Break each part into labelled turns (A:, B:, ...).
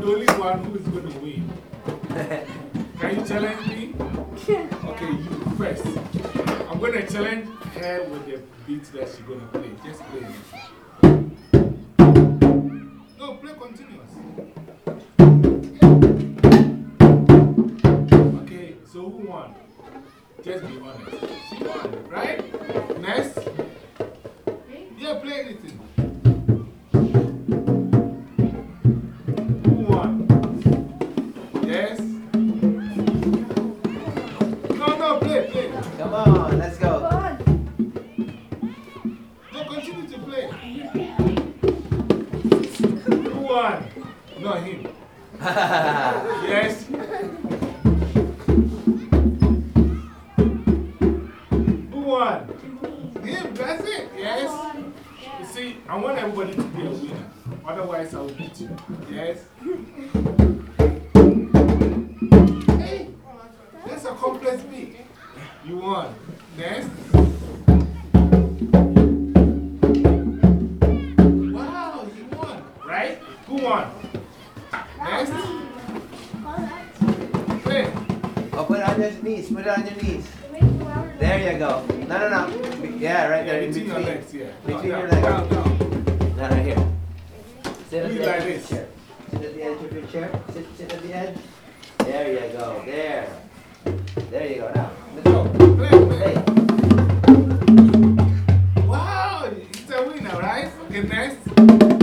A: the only one who is going to win. Can you challenge me? Okay, you first. I'm going to challenge her with the beat that she's going to play. Just play it. No, play continuous. Okay, so who won? Just be honest. one. Next. Quick.
B: Oh, put it on your knees. Put it on your knees. There you go. No, no, no. Yeah, right there. In
A: between. Your legs, yeah.
B: Between
A: no,
B: your legs.
A: Down, down.
B: No, right here. Sit at the edge of your chair. Sit at the edge of your chair. Sit, sit at the edge. There you go. There. There you go. Now, let's go.
A: Play.
B: Hey.
A: Wow, it's a winner, right? Okay, next.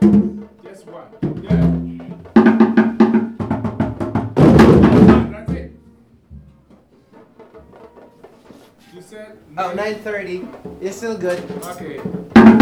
A: You said.
B: Oh, 9.30. It's still good.
A: Okay.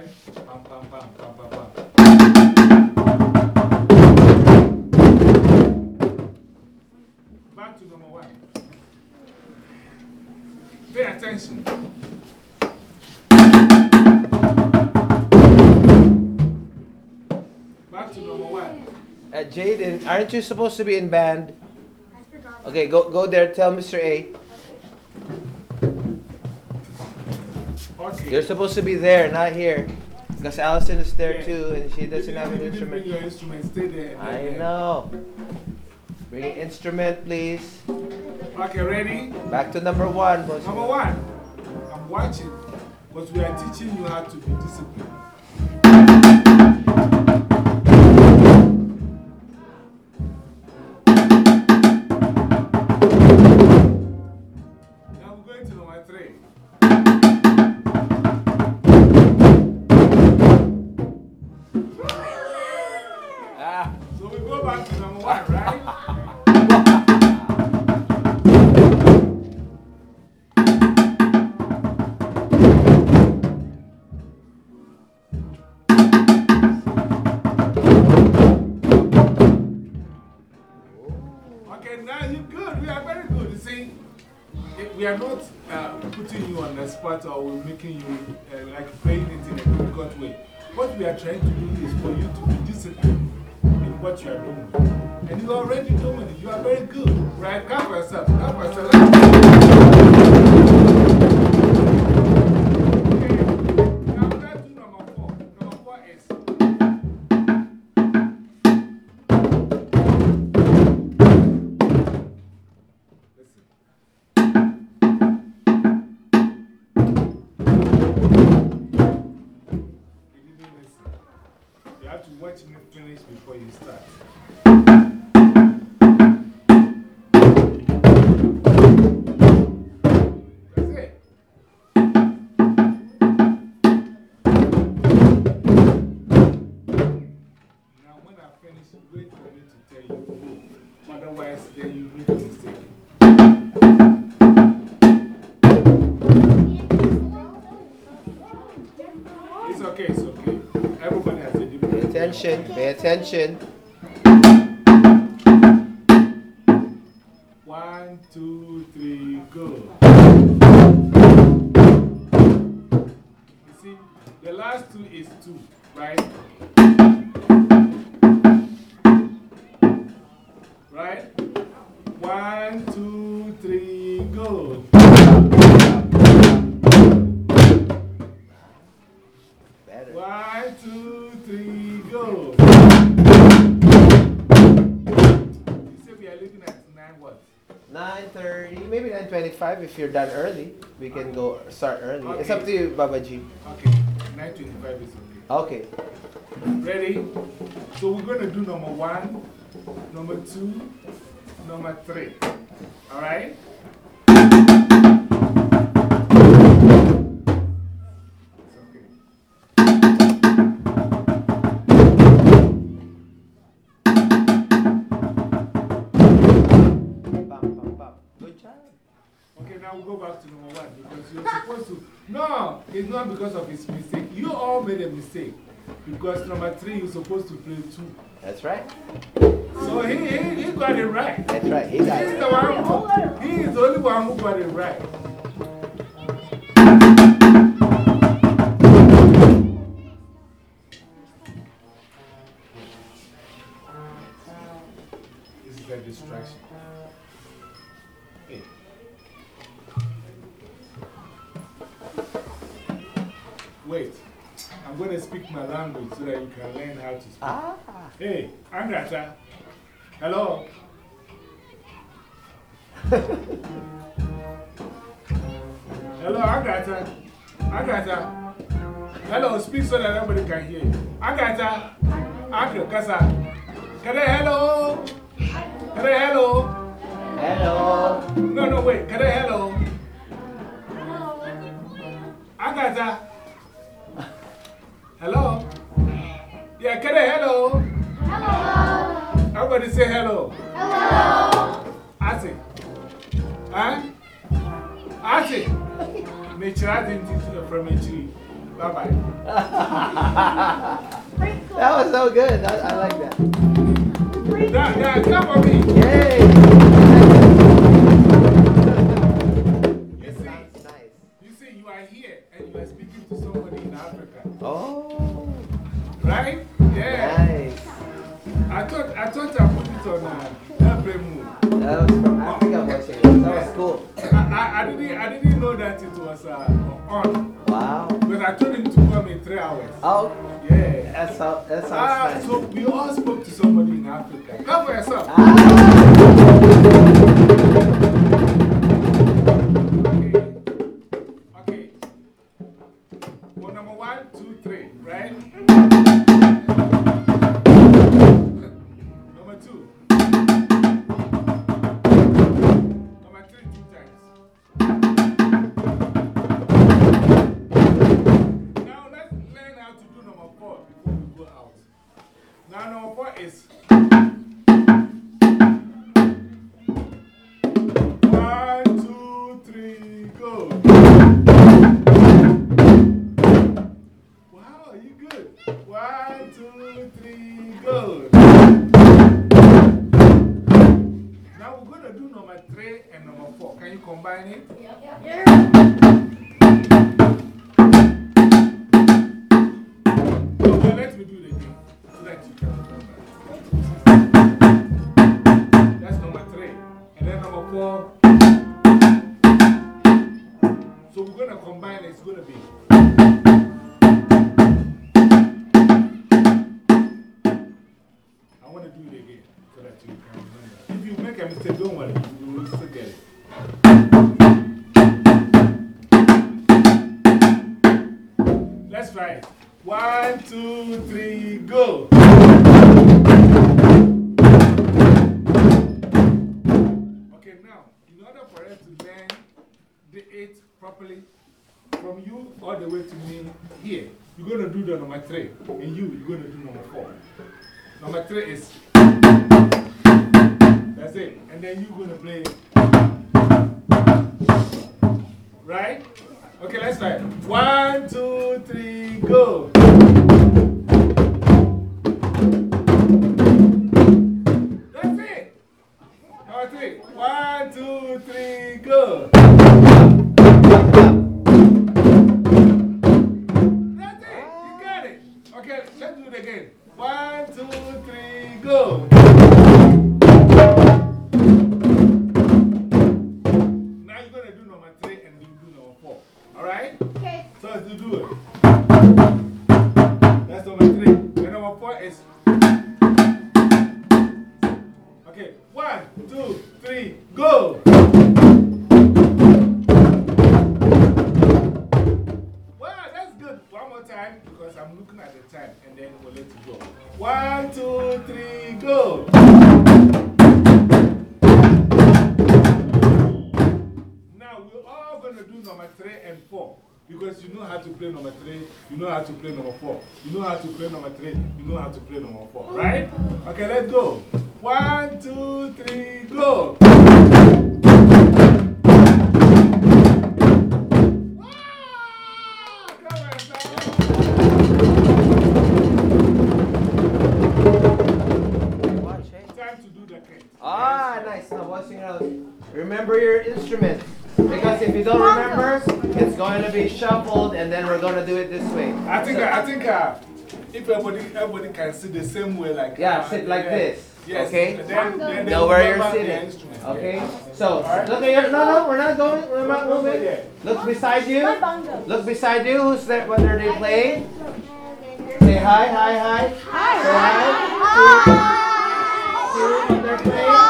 A: Right? Pam, pam, pam, pam, pam, pam. Back to number one. Pay attention. Back to number one.
B: Uh, Jaden, aren't you supposed to be in band?
C: I forgot.
B: Okay, go, go there. Tell Mr. A.
A: Okay.
B: You're supposed to be there, not here. Because Allison is there
A: Yeah.
B: too, and she doesn't have an instrument.
A: Bring your instrument, stay there.
B: I know. Bring an instrument, please.
A: Okay, ready?
B: Back to number one. boss.
A: Number one, I'm watching, but we are teaching you how to be disciplined. Otherwise, then you make a mistake. It's okay, it's okay. Everybody has a
B: Pay attention. Pay attention. You're done early. We can go start early. It's up to you, Babaji.
A: Okay, 925 is okay.
B: Okay.
A: Ready? So we're going to do number one, number two, number three. All right? Now we'll go back to number one because you're supposed to. No, it's not because of his mistake. You all made a mistake. Because number three, you're supposed to play two.
B: That's right.
A: So he, he, he got it right.
B: That's right. He got
A: He's
B: it.
A: the one who, he is the only one who got it right. So that you can learn how to speak.
B: Ah.
A: Hey, Andrata. Hello. Hello, Agatha. Agatha. Hello, speak so that everybody can hear you. Agatha. Agatha, Kasa. Can I hello? Can I hello?
B: Hello.
A: No, no, wait. Can I hello? Agatha. Hello? Yeah, can I hello?
C: Hello.
A: Everybody say hello.
C: Hello.
A: Ase. Huh? Ase. Nature, I didn't teach you from a tree. Bye bye.
B: that was so good. I, I like that.
A: Now, now, come for me.
B: Yay.
A: You see,
B: nice.
A: you see, you are here and you are speaking to somebody in Africa.
B: Oh.
A: Yeah.
B: Nice.
A: I thought, I thought I put it on uh, airplane mode.
B: That was from Africa voicing. That was cool.
A: I, I, I, didn't, I didn't know that it was uh, on.
B: Wow.
A: But I told him to come in three hours.
B: Oh,
A: Yeah.
B: that, sound, that sounds
A: Ah,
B: nice.
A: so we all spoke to somebody in Africa. Come for yourself. Okay. Can you combine That's if everybody, everybody can sit the same way, like
B: Yeah,
A: uh,
B: sit like
A: yeah.
B: this.
A: Yes.
B: Okay?
A: Then, then, then
B: Know where you're sitting.
A: instrument.
B: Okay? So, look at your. No, no, we're not going. We're not moving. Look beside you. Look beside you. Who's that? What are they playing? Say hi, hi, hi. Say hi. to- to when they're playing.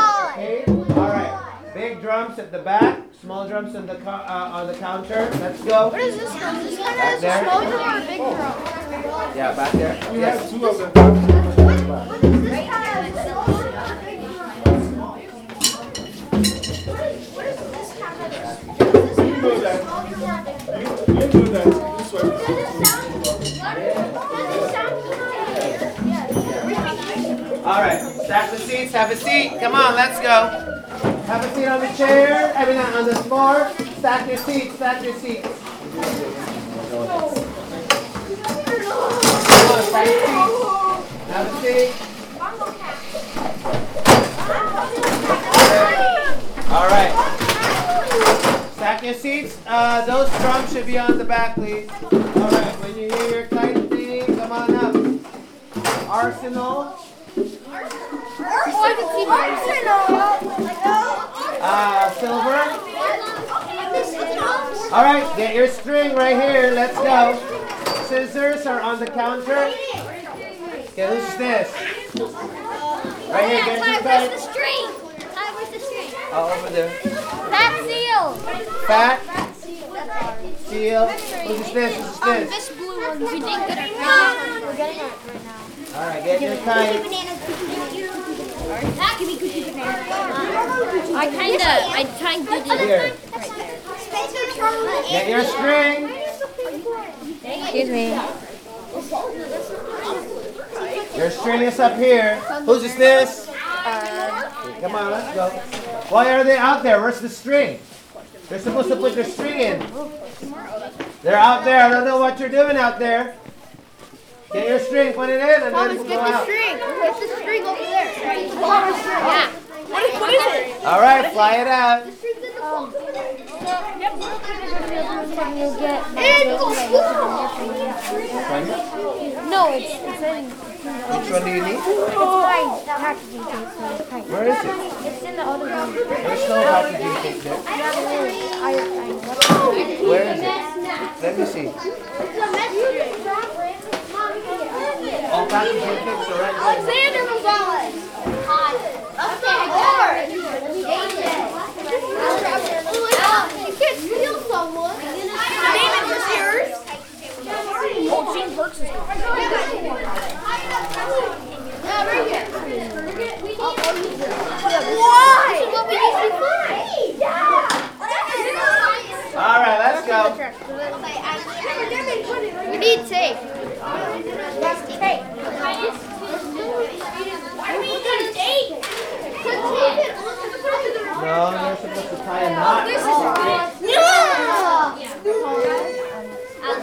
B: Drums at the back. Small drums on the co- uh, on the counter. Let's go.
D: What is this drum? This kind
B: Back
D: of
B: there.
D: small drum or a big drum?
B: Yeah, back there.
A: We
B: Yes.
A: have two of them. You know that. You, you know that this one is
B: All right. Stack the seats. Have a seat. Come on. Let's go. Have a seat on the chair. I mean, on the floor. Stack your seats. Stack your seats. Have a seat. All right. Stack your seats. Uh, those drums should be on the back, please. All right. When you hear your kite thing, come on up. Arsenal.
D: Oh, I can see my
B: Uh, silver. All right. Get your string right here. Let's go. Scissors are on the counter. Okay, who's this? Right here. Get your kite.
D: string? Where's the string?
B: Oh, over there.
D: That seal.
B: Fat. Seal. Who's this? Who's this?
D: Um,
B: this?
D: blue one. We didn't get it. We're getting it right now.
B: All right. Get your kite.
D: That can be cookie. I kinda, I kinda did
B: Here. Get your string.
D: Excuse me.
B: Your string is up here. Whose is this? Come on, let's go. Why are they out there? Where's the string? They're supposed to put their string in. They're out there. I don't know what you're doing out there. Get your string, put it in, and then
D: Thomas,
B: go
D: get the
B: out.
D: string. Get the string over there. Yeah. What is, what is it?
B: All right, fly it out.
D: No, it's, it's in,
B: Which one do you need?
D: it's white packaging case. so.
B: Where is it?
D: It's in the other room.
B: There's no packaging tape there.
D: I, I,
B: Where is it? Let me see. All packaging tapes are right? There.
D: Alexander Gonzalez. You can't steal someone. David, was yours? Oh, Gene Burks is Yeah, right here. Oh, oh, Why? This is what we usually find.
B: All right, let's go.
D: We need tape.
B: No, you're supposed to tie a knot.
D: This is No!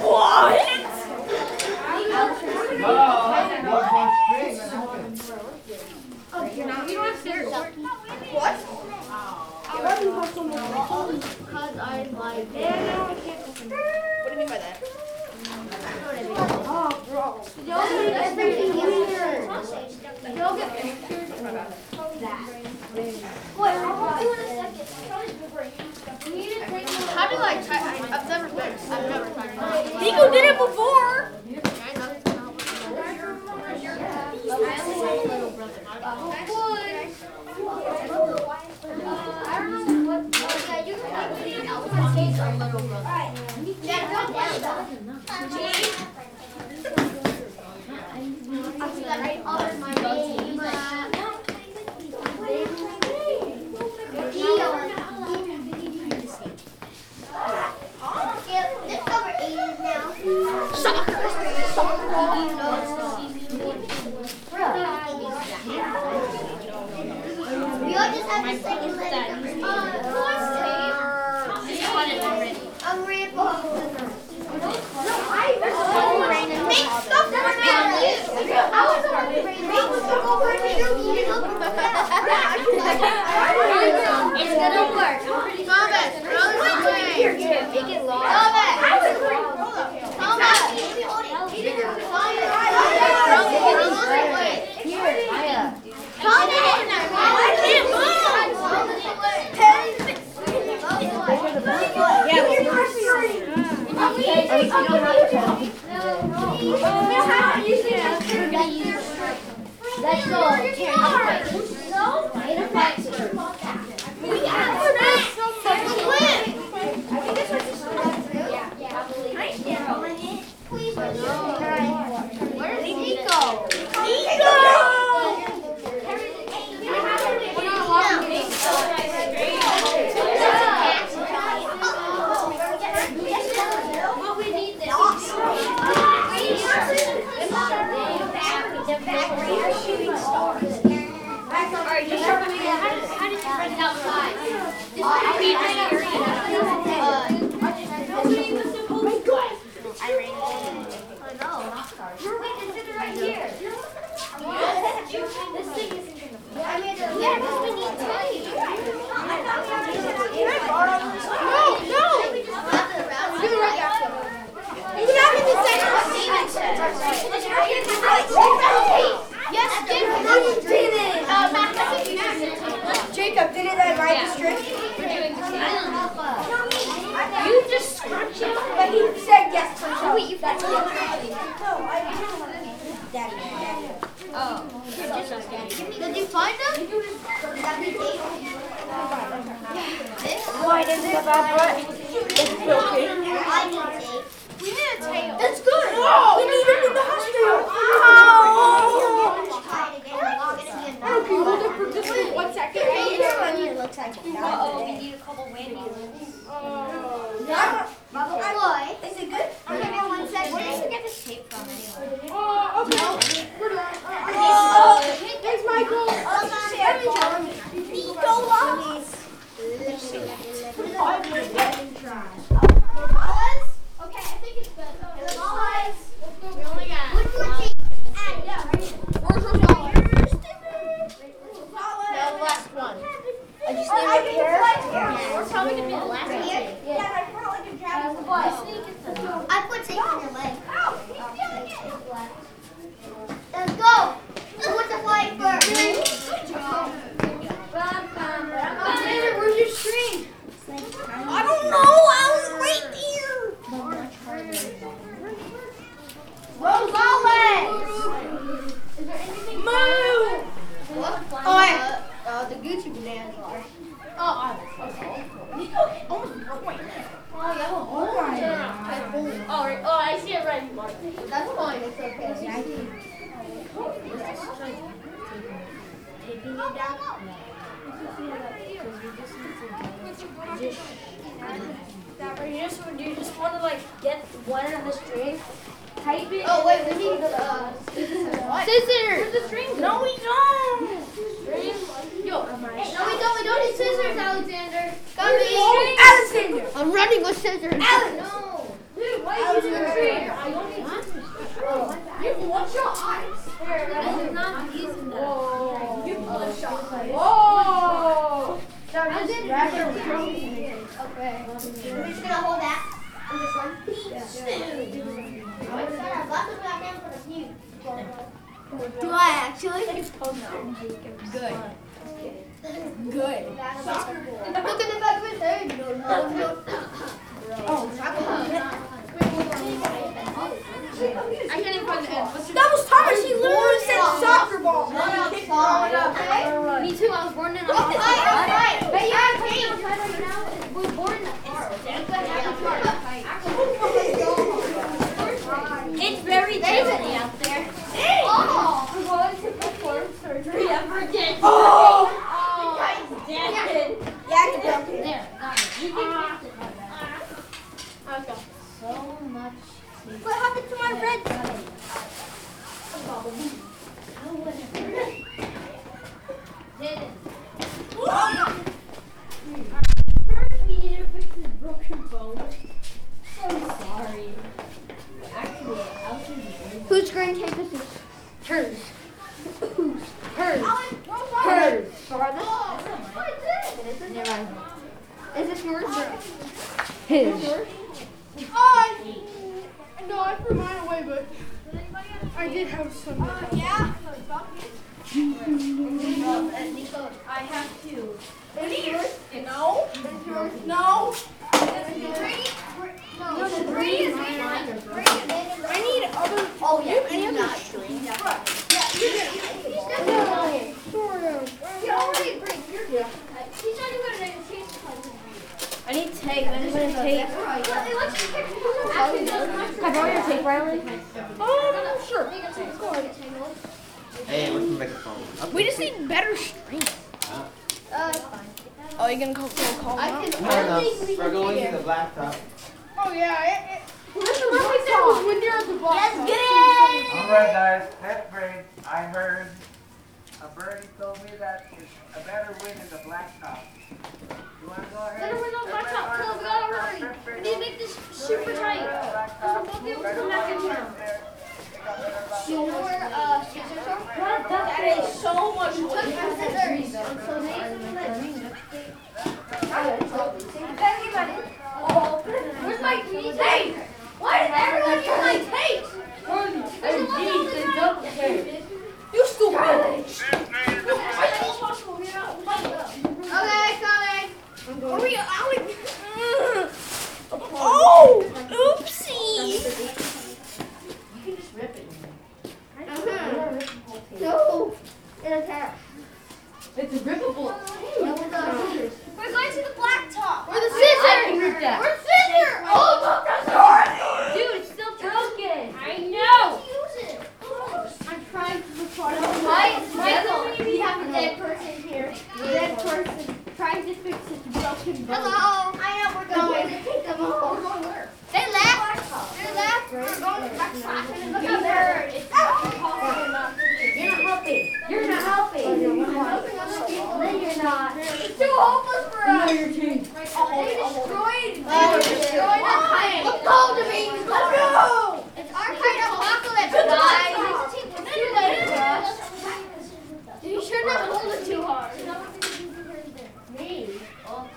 D: What?
B: No, one more string.
D: Because I like What do you mean by that? Y'all get pictures of that. Wait, I'll do it in a second. How do I try? I- I've never been. I've never tried. Nico did it before. Soccer.
E: That here. So you just want to like get one of the string, type it?
D: Oh, wait. We need the scissors.
E: No, we don't.
D: Yo. No, we don't. We don't need scissors, Alexander. Got.
E: Alexander.
D: I'm running with scissors. No. Dude, why are you using. You watch your eyes. I'm not using them.
E: You bloodshot. Whoa.
D: I didn't Okay. We're just gonna hold that. And just run.
E: Do I actually? Good. Good.
D: Look at the back of his head. No, no, no.
E: Oh,
D: I can't even find the end. What's your
E: That was Thomas. He literally said soccer ball.
D: Okay. Me too. I was born in a house. Right, right. But you have pain. We're born in a It's very chilly out there. Oh! I'm going to perform surgery ever again.
E: Oh.
D: Oh! Dead.
E: Yeah, I can do it.
D: There, got it. You can ah. fix it. Okay. So much.
E: What happened to my red?
D: First, we need to fix his broken bone. I'm sorry. Actually, I'll do this.
E: Whose green tape is this?
D: Hers.
E: Whose? Hers.
D: Hers.
E: Is this yours?
D: His.
E: Oh, no, I threw mine away, but I did have some. yeah.
D: I have two.
E: No. No.
D: No, the green is mine.
E: I need other.
D: Oh, yeah.
E: Any other
D: not
E: string?
D: Yeah. Ireland?
E: Oh, sure.
B: Hey, what's the microphone?
E: We just need better string.
C: Uh,
E: Oh, you gonna call, gonna call
C: I
E: him
C: can
E: out?
B: Fair enough.
C: only
B: We're going to the blacktop.
E: Oh yeah. It, it, Where's the one that was when you're at the box?
C: Let's get it!
B: Alright guys, pet break. I heard a birdie told me that it's a better win in the blacktop. You wanna go ahead?
C: Better win on blacktop.
B: wanna
C: Come on,
B: go
C: we gotta hurry. We need to make this super tight. Because we won't be able to come back in
B: go
C: here.
B: out there. Pick up another box.
C: Your uh, scissors are? That is so much wood. Scissors. Everybody. Oh, where's my tape? Why does everyone use my tape? There's a lot of the time.
E: You stupid.
C: Okay, coming.
E: Hurry up, Alex. Oh, oopsie.
C: No. It'll tear.
D: It's rippable.
C: No, with the. We're going to the blacktop. Where the
D: I can
C: scissors?
D: rip that.
C: Where's scissors? Oh,
D: Dude, it's still broken. I know.
C: use it.
D: I'm trying to record it.
C: Why, Michael, we have a dead person here.
D: A dead person trying to fix this broken bone.
C: Hello. I know we're going to take them home. We're going where? They left. They left. We're going to. Look at her. It's
D: You're not helping. You're not helping. No, you're not.
C: It's too hopeless for us.
D: your team.
C: They destroyed. They destroyed the kite. Let's go, Demetrius. Let's go. It's our kite apocalypse, guys. It's too late for us. You shouldn't have pulled it too hard.
D: Me? Oh.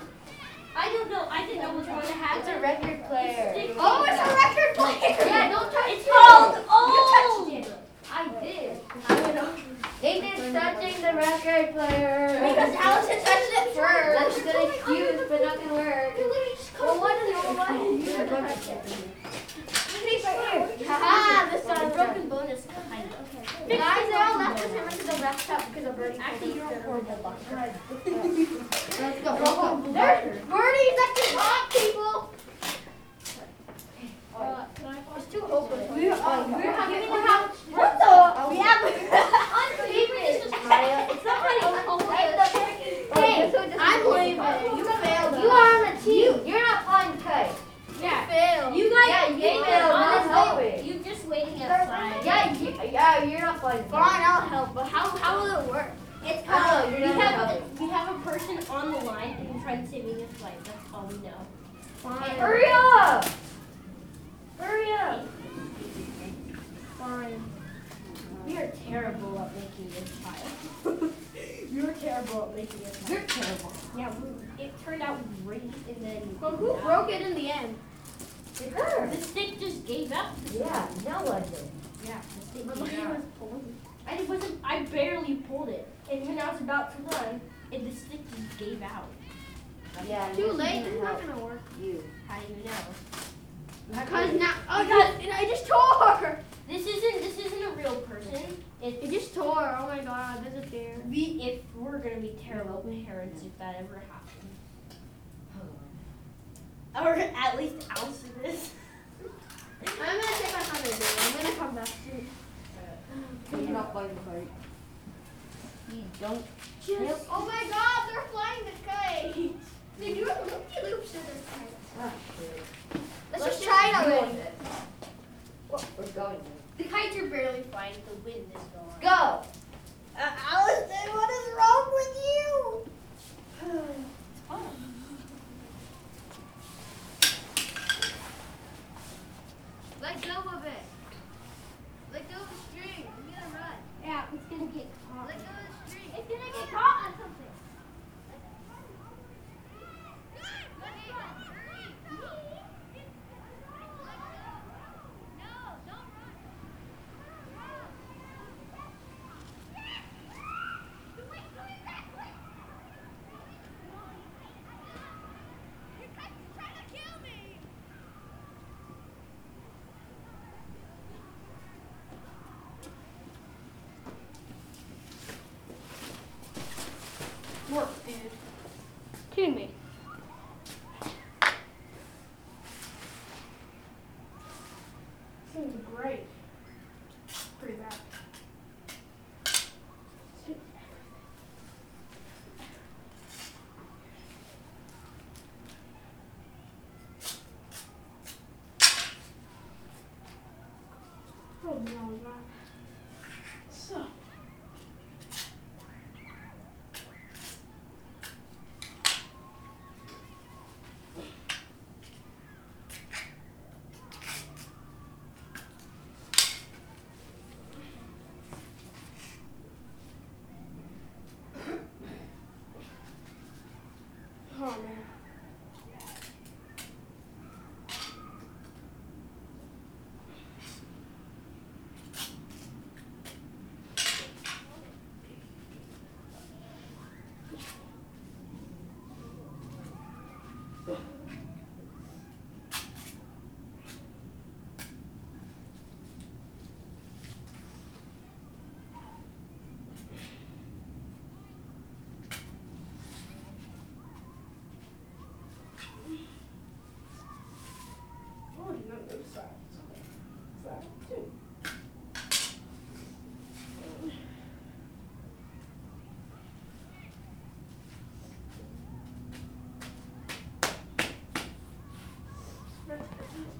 D: I don't know. I didn't know what's going to happen. It's a record player.
C: Oh, it's a record player.
D: Yeah, don't touch
C: It's
D: it.
C: called
D: You
C: old.
D: touched it. I did. I know. Nathan's touching the record player.
C: Because Allison touched it first.
D: That's a good excuse, but not gonna work.
C: Well, what is it? What is it? Ah, this one.
D: broken bone is kind of.
C: Guys, they all left us and went to the laptop because of Birdie.
D: Actually, you're a horrible doctor.
C: Let's go. There's birdies at the top, people. It's too hopeless.
D: We're, uh, we're having a house.
C: What the? We have unbelievable.
D: It's not
C: Hey, I'm leaving. You failed.
D: You are on the team. You're not flying the kite.
C: Yeah. Failed.
D: You guys, yeah, you failed. Not
C: honestly,
D: helping.
C: You just waiting outside.
D: Yeah, you, yeah, you're not flying. the kite.
C: Fine, I'll help. But how how will it work? It's
D: I don't know,
C: called.
D: you're
F: We
D: not
F: have,
D: helping.
F: we have a person on the line and trying to save his life. That's all we know.
C: Fine.
D: Hurry up! Hurry up!
F: Fine. We are terrible at making this pile. You're terrible at making this file.
D: You're terrible.
F: Yeah, we, it turned out great and then.
C: But who broke it in the end?
D: It hurt.
F: The stick just gave up.
D: Yeah, no one did.
F: Yeah, the stick
C: But
F: gave
C: look,
F: out. I it wasn't. I barely pulled it, and when I was about to run, and the stick just gave out.
D: Yeah.
C: Too late. It's not gonna work.
D: You.
F: How do you know?
C: Cause now, oh god, and I just tore.
F: This isn't. This isn't a real person. It's
C: It just tore. Oh my god, this is scary.
F: we. If we're gonna be terrible parents if that ever happens, or at least ounce of this.
C: I'm gonna take my hundred dude. I'm gonna come back soon.
D: You're not flying the kite. You don't.
C: Just, oh my god, they're flying the kite. They do have loopy loops to their kite.
D: Ah, shit.
C: Let's, just try it already.
D: Well, we're going.
F: The kites are barely flying. The wind is gone.
D: Go!
C: Uh, Allison, what is wrong with you? Let go of it. Let go of the string. You're gonna run.
F: Yeah, it's gonna get caught.
C: Let go of the string. It's gonna get caught on something.
G: What food? Me. Seems great. Pretty bad. Oh, no,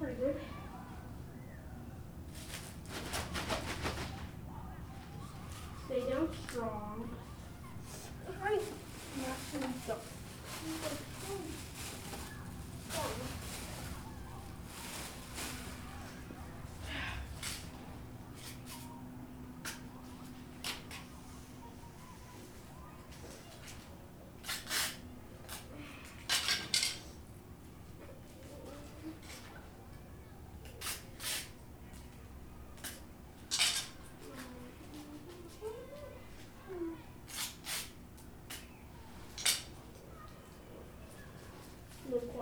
G: pretty
H: good. Stay down strong.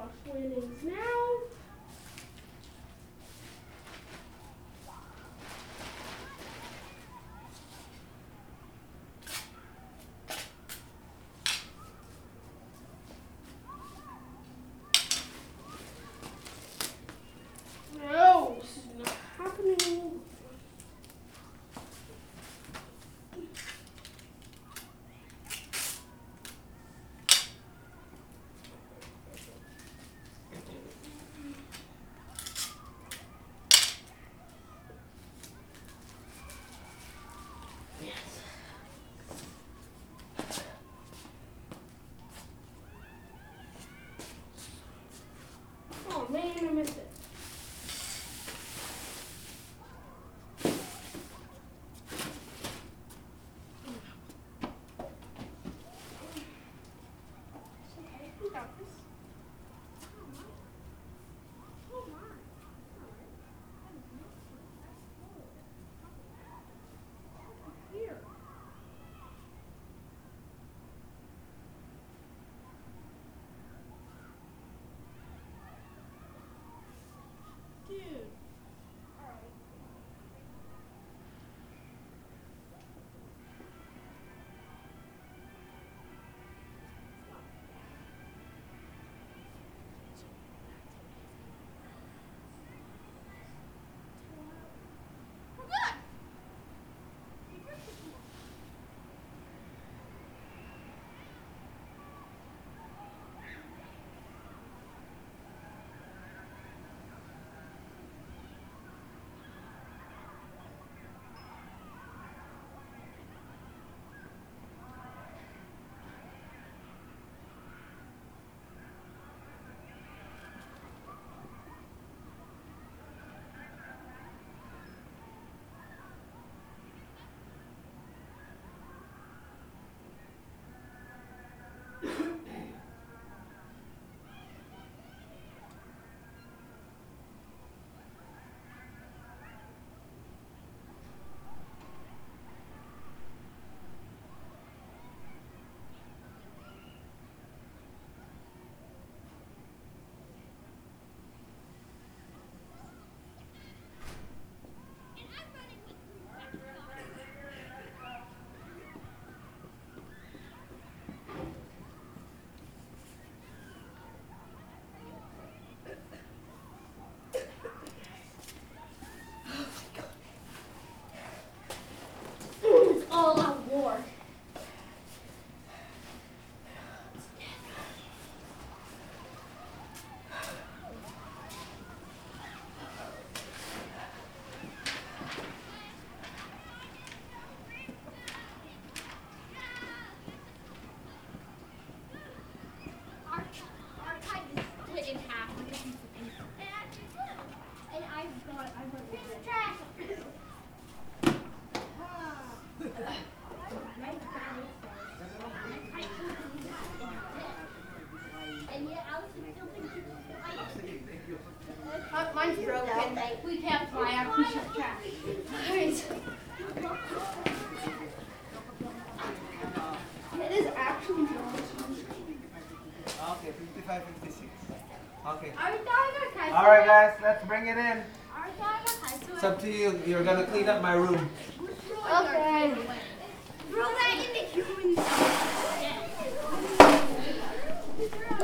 E: our winnings now. Wait a minute.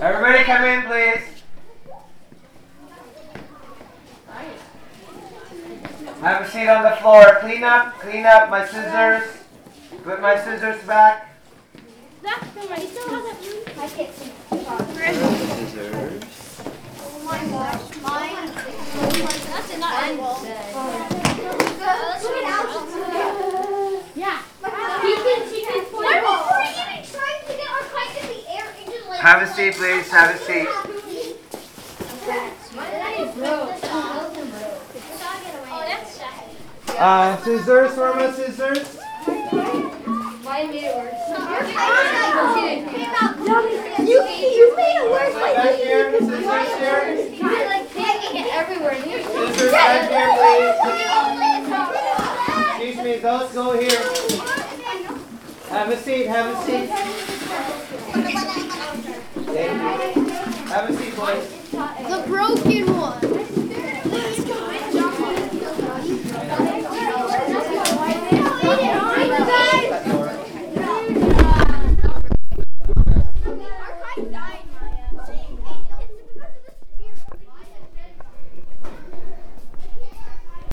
B: Everybody come in, please. Have a seat on the floor. Clean up, clean up my scissors. Put my scissors back.
E: Where's the
B: scissors?
E: Oh my gosh, mine. That's not angle. Yeah. She
H: can,
E: she can.
B: Have a seat, please. Have a seat. Uh, scissors, are my scissors?
C: Mine made it worse.
D: You, you made it worse by
B: Back here, scissors here.
C: You're like taking it everywhere.
B: Scissors back here, please. Excuse me, those go here. Have a seat, have a seat. Have a seat, boys.
C: The broken one.